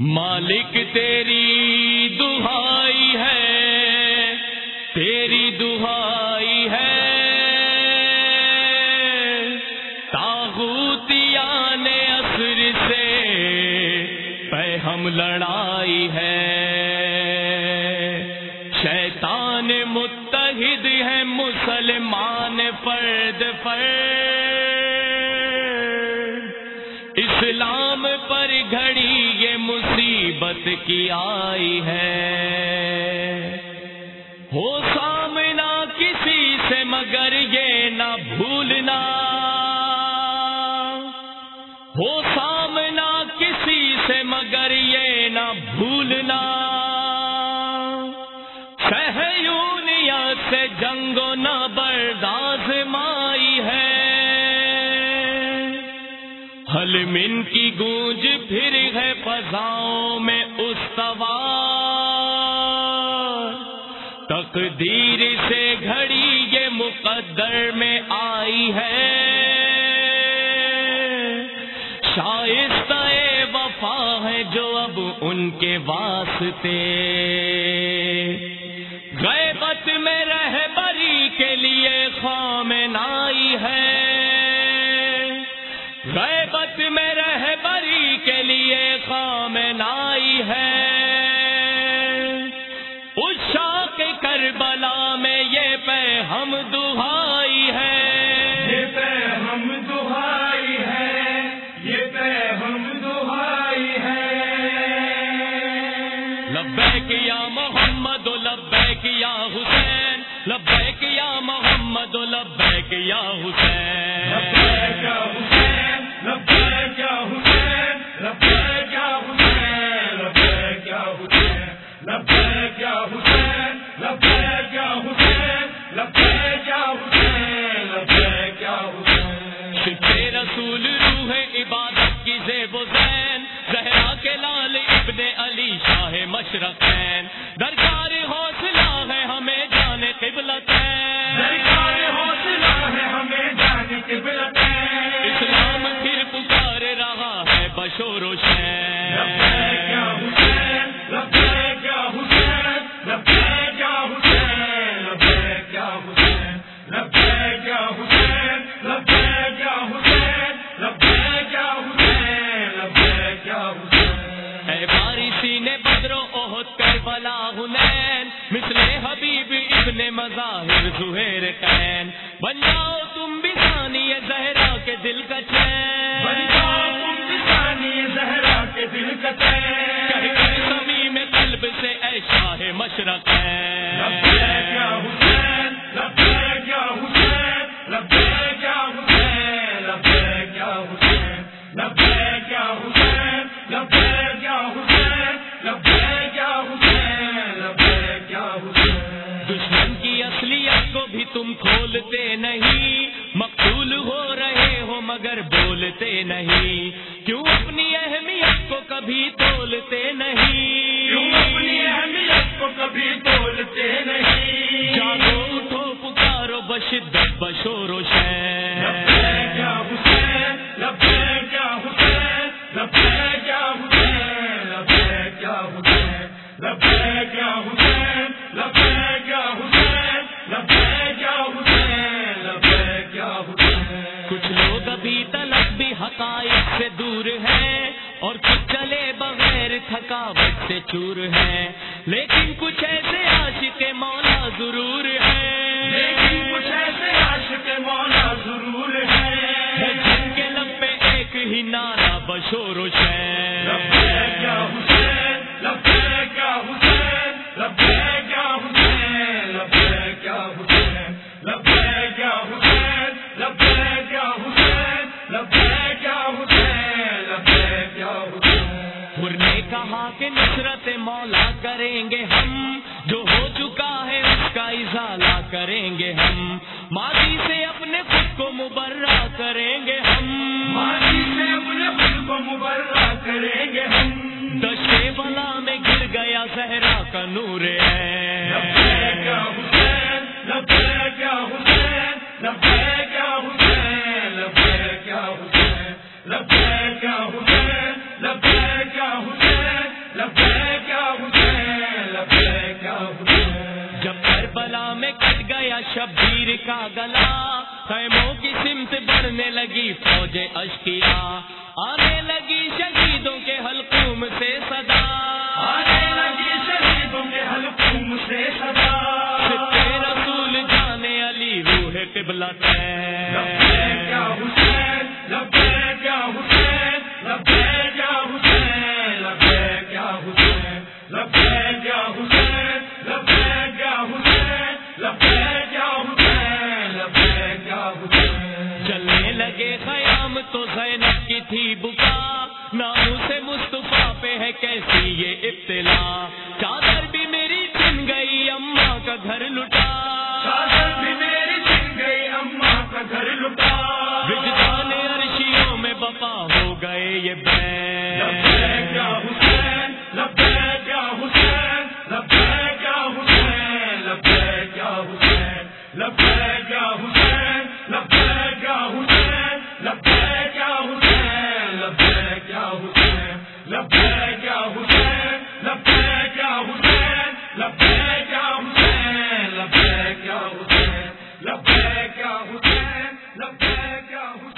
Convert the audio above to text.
مالک تیری دہائی ہے، تیری دہائی ہے۔ تاغوتیان اثر سے پہ ہم لڑائی ہے۔ شیطان متحد ہے مسلمان فرد فرد۔ اسلام پر گھڑی کی آئی ہے۔ ہو سامنا کسی سے مگر یہ نہ بھولنا۔ ہو سامنا کسی سے مگر یہ نہ بھولنا۔ سہیونیت سے جنگو نہ برداز مائی ہے۔ حلمن کی گونج پھر ہے فضاؤں میں استوار تقدیر سے گھڑی یہ مقدر میں آئی ہے۔ شائستہ وفا ہے جو اب ان کے واسطے۔ غیبت میں رہ بری کے لیے خام نائی ہے۔ غیبت میں رہ بری کے لیے خام نائی ہے۔ ہم دہائی ہے۔ یہ پہ ہم دہائی ہے۔ یہ پہ ہم دہائی ہے۔ لبیک یا محمد لبیک یا حسین۔ لبیک یا محمد لبیک یا حسین۔ لبیک یا حسین لبیک یا حسین لبیک یا حسین لبیک یا حسین لبیک یا حسین لبیک زہرا کے لال ابن علی شاہ مشرقین۔ درکار حوصلہ ہے ہمیں جانے قبلت درکار حوصلہ ہے ہمیں جانے کے بلتے اسلام پھر پکار رہا ہے بشور و شین۔ کربلا ہنین مثل حبیب ابن مظاہر زہیر قین بن جاؤ تم بھی ثانی زہرا کے دل کا بن جاؤ تم چین کسانی زہرا کے دل کا چین۔ سمی میں قلب سے اے شاہ مشرق لبیک یا حسین لبیک یا حسین لبیک یا حسین لبیک یا حسین دشمن کی اصلیت کو بھی تم کھولتے نہیں۔ مقتول ہو رہے ہو مگر بولتے نہیں۔ کیوں اپنی اہمیت کو کبھی تولتے کیوں اپنی نہیں اہمیت کو کبھی بولتے نہیں؟ جاگو اٹھو پکارو بشدت بشور و شین کچھ لوگ ابھی تلک بھی حقائق سے دور ہیں اور کچھ چلے بغیر تھکاوٹ سے چور ہیں۔ لیکن کچھ ایسے عاشق مولا ضرور لیکن کچھ ایسے عاشق مولا ضرور ہے جن کے لب پہ ایک ہی نعرہ بشور و لبیک پور نے کہا کہ نصرت مولا کریں گے ہم؟ جو ہو چکا ہے اس کا ازالہ کریں گے ہم۔ ماضی سے اپنے خود کو مبرہ کریں گے ہم۔ ماضی سے اپنے خود کو مبرہ کریں گے ہم۔ دشے بلا میں گر گیا زہرا کا نور ہے۔ حسین۔ گیا شبیر کا گلا خیموں کی سمت بڑھنے لگی فوج اشکیا آنے لگی شہیدوں کے حلقوم سے صدا۔ آنے لگی شہیدوں کے حلقوم سے صدا۔ رسول جانے علی روح قبلہ حسین زینب کی تھی بکا۔ ناموں سے مصطفیٰ پہ ہے کیسی یہ ابتلا۔ چادر بھی میری چن گئی اماں کا گھر لٹا۔ چادر بھی میری چھن گئی اماں کا گھر لٹا۔ وجدان عرشیوں میں بقا ہو گئے یہ لبیک یا بین حسین لبیک یا حسین لبیک یا حسین لبیک یا حسین لبیک یا حسین لبیک یا حسین لبیک لفظ کیا ہوتے لفظ کیا ہوج ہے کیا ہوتے لفظ کیا ہوتے لفظ کیا ہوتے لفظ کیا ہوتے لفظ کیا ہو